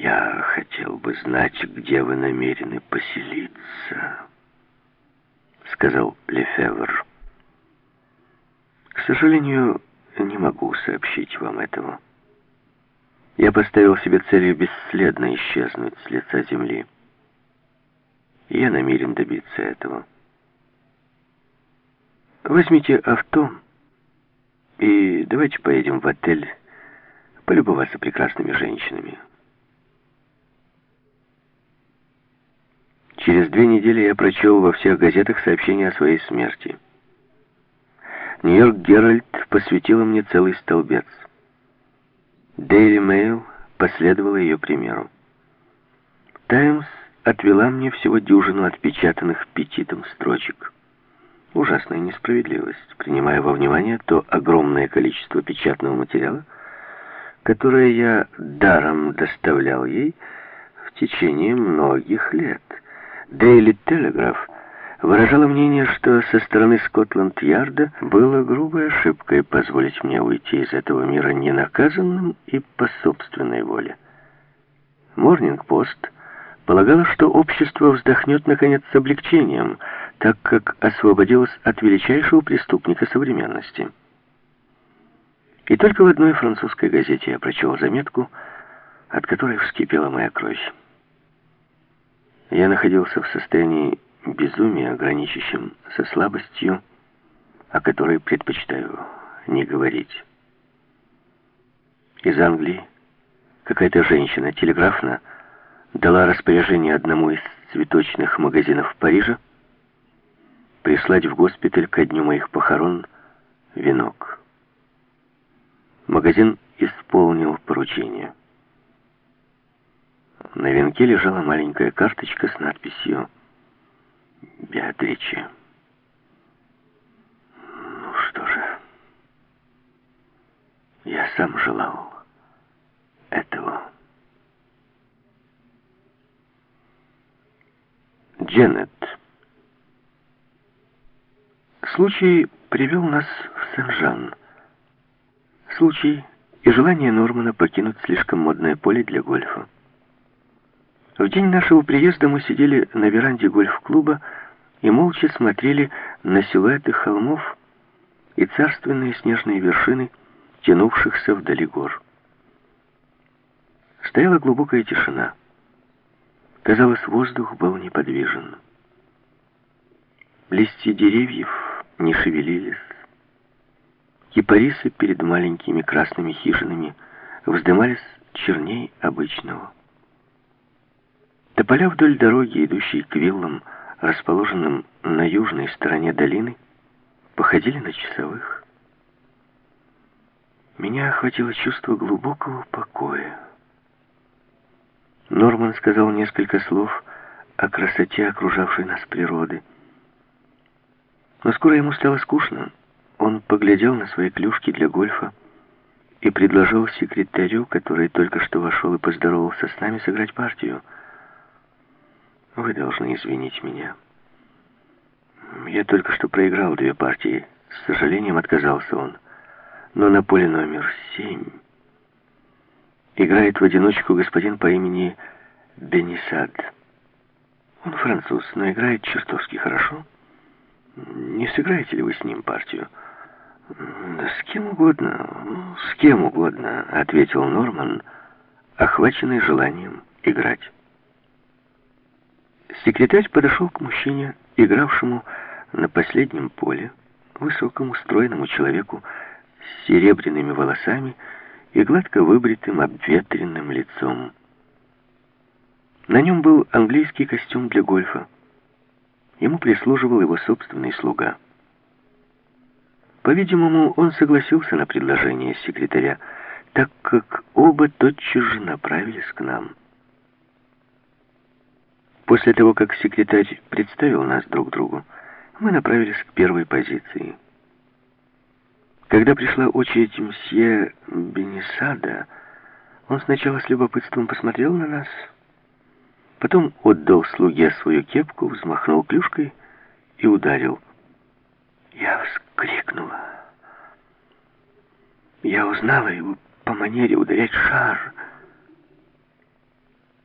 Я хотел бы знать, где вы намерены поселиться, сказал Лефевр. К сожалению, не могу сообщить вам этого. Я поставил себе целью бесследно исчезнуть с лица земли. Я намерен добиться этого. Возьмите авто и давайте поедем в отель полюбоваться прекрасными женщинами. Через две недели я прочел во всех газетах сообщение о своей смерти. Нью-Йорк Геральт посвятила мне целый столбец. Дейли Мэйл последовала ее примеру. Таймс отвела мне всего дюжину отпечатанных петитом строчек. Ужасная несправедливость, принимая во внимание то огромное количество печатного материала, которое я даром доставлял ей в течение многих лет. Дейли Телеграф выражала мнение, что со стороны Скотланд-Ярда было грубой ошибкой позволить мне уйти из этого мира ненаказанным и по собственной воле. Морнинг-Пост полагала, что общество вздохнет наконец с облегчением, так как освободилось от величайшего преступника современности. И только в одной французской газете я прочел заметку, от которой вскипела моя кровь. Я находился в состоянии безумия, граничащем со слабостью, о которой предпочитаю не говорить. Из Англии какая-то женщина телеграфно дала распоряжение одному из цветочных магазинов Парижа прислать в госпиталь ко дню моих похорон венок. Магазин исполнил поручение. На венке лежала маленькая карточка с надписью «Беатриче». Ну что же, я сам желал этого. Дженнет. Случай привел нас в Сен-Жан случай и желание Нормана покинуть слишком модное поле для гольфа. В день нашего приезда мы сидели на веранде гольф-клуба и молча смотрели на силуэты холмов и царственные снежные вершины, тянувшихся вдали гор. Стояла глубокая тишина. Казалось, воздух был неподвижен. Листья деревьев не шевелились. Кипарисы перед маленькими красными хижинами вздымались черней обычного. Тополя вдоль дороги, идущей к виллам, расположенным на южной стороне долины, походили на часовых. Меня охватило чувство глубокого покоя. Норман сказал несколько слов о красоте окружавшей нас природы. Но скоро ему стало скучно. Он поглядел на свои клюшки для гольфа и предложил секретарю, который только что вошел и поздоровался с нами, сыграть партию. «Вы должны извинить меня. Я только что проиграл две партии. С сожалением отказался он. Но на поле номер семь играет в одиночку господин по имени Бенисад. Он француз, но играет чертовски хорошо. Не сыграете ли вы с ним партию?» «Да с кем угодно, с кем угодно», — ответил Норман, охваченный желанием играть. Секретарь подошел к мужчине, игравшему на последнем поле, высокому, стройному человеку с серебряными волосами и гладко выбритым, обветренным лицом. На нем был английский костюм для гольфа. Ему прислуживал его собственный слуга — по-видимому, он согласился на предложение секретаря, так как оба тотчас же направились к нам. После того, как секретарь представил нас друг другу, мы направились к первой позиции. Когда пришла очередь мсье Бенесада, он сначала с любопытством посмотрел на нас, потом отдал слуге свою кепку, взмахнул клюшкой и ударил. Я вскрикнула. Я узнала его по манере ударять шар.